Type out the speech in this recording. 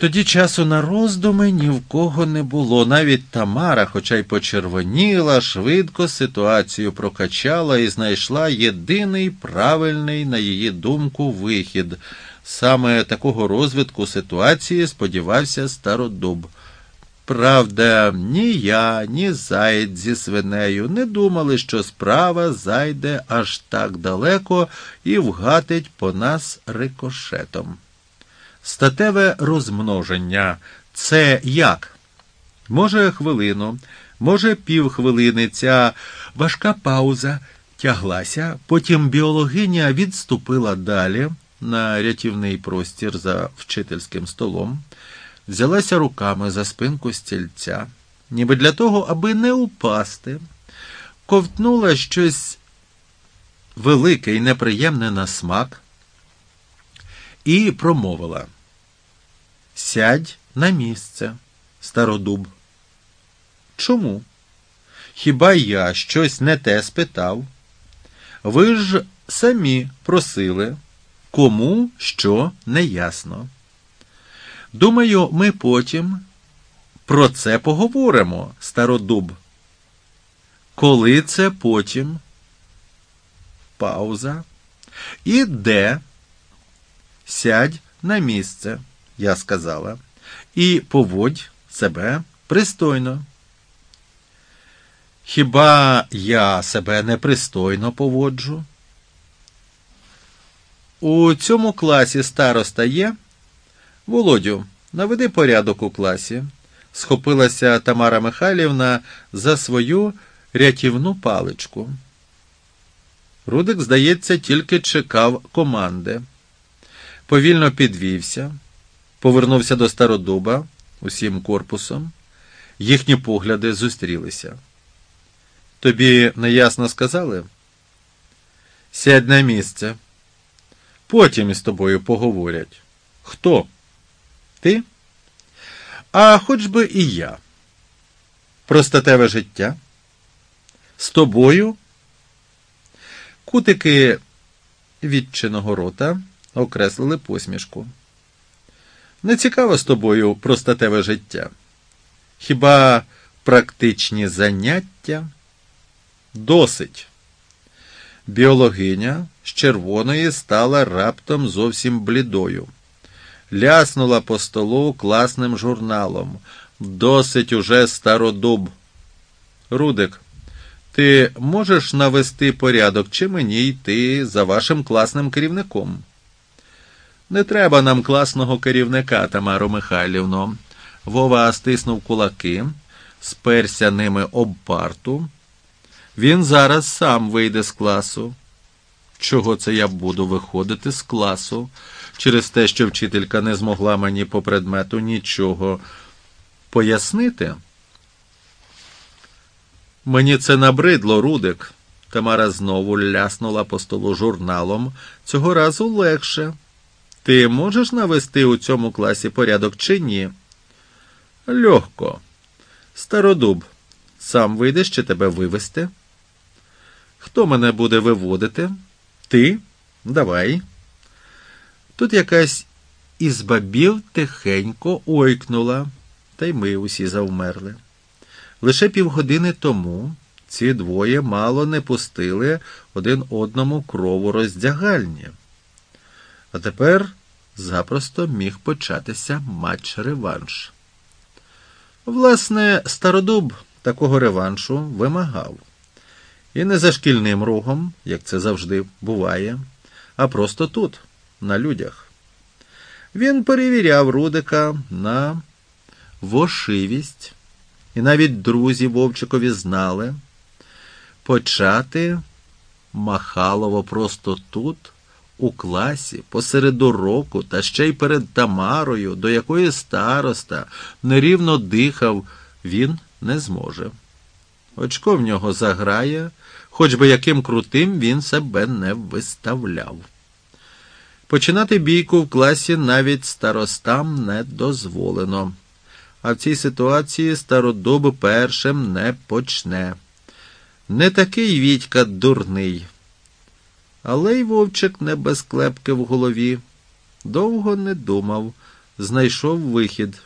Тоді часу на роздуми ні в кого не було. Навіть Тамара, хоча й почервоніла, швидко ситуацію прокачала і знайшла єдиний правильний, на її думку, вихід. Саме такого розвитку ситуації сподівався стародуб. Правда, ні я, ні заєць зі свинею не думали, що справа зайде аж так далеко і вгатить по нас рикошетом. Статеве розмноження це як? Може, хвилину, може, півхвилини ця важка пауза тяглася, потім біологиня відступила далі на рятівний простір за вчительським столом, взялася руками за спинку стільця, ніби для того, аби не упасти, ковтнула щось велике і неприємне на смак і промовила. Сядь на місце, стародуб. Чому? Хіба я щось не те спитав? Ви ж самі просили, кому що не ясно. Думаю, ми потім про це поговоримо, стародуб. Коли це потім? Пауза. І де? Сядь на місце я сказала, і поводь себе пристойно. Хіба я себе непристойно поводжу? У цьому класі староста є? Володю, наведи порядок у класі. Схопилася Тамара Михайлівна за свою рятівну паличку. Рудик, здається, тільки чекав команди. Повільно підвівся повернувся до стародуба усім корпусом. Їхні погляди зустрілися. Тобі неясно сказали? Сядь на місце. Потім із тобою поговорять. Хто? Ти? А хоч би і я. Простатеве життя? З тобою? Кутики відчиного рота окреслили посмішку. Не цікаво з тобою простатеве життя. Хіба практичні заняття? Досить. Біологиня з червоної стала раптом зовсім блідою. Ляснула по столу класним журналом. Досить уже стародуб. Рудик, ти можеш навести порядок чи мені йти за вашим класним керівником? Не треба нам класного керівника, Тамаро Михайлівно. Вова стиснув кулаки, сперся ними об парту. Він зараз сам вийде з класу. Чого це я буду виходити з класу через те, що вчителька не змогла мені по предмету нічого пояснити? Мені це набридло, Рудик. Тамара знову ляснула по столу журналом, цього разу легше. Ти можеш навести у цьому класі порядок чи ні? Легко. Стародуб, сам вийдеш чи тебе вивести? Хто мене буде виводити? Ти? Давай. Тут якась із бабів тихенько ойкнула, та й ми усі завмерли. Лише півгодини тому ці двоє мало не пустили один одному крову роздягальні. А тепер запросто міг початися матч-реванш. Власне, стародуб такого реваншу вимагав. І не за шкільним ругом, як це завжди буває, а просто тут, на людях. Він перевіряв Рудика на вошивість, і навіть друзі Вовчикові знали почати Махалово просто тут у класі посеред уроку та ще й перед Тамарою, до якої староста нерівно дихав, він не зможе. Очко в нього заграє, хоч би яким крутим він себе не виставляв. Починати бійку в класі навіть старостам не дозволено, а в цій ситуації стародуб першим не почне. Не такий Вітька дурний. Але й вовчик не без клепки в голові. Довго не думав, знайшов вихід.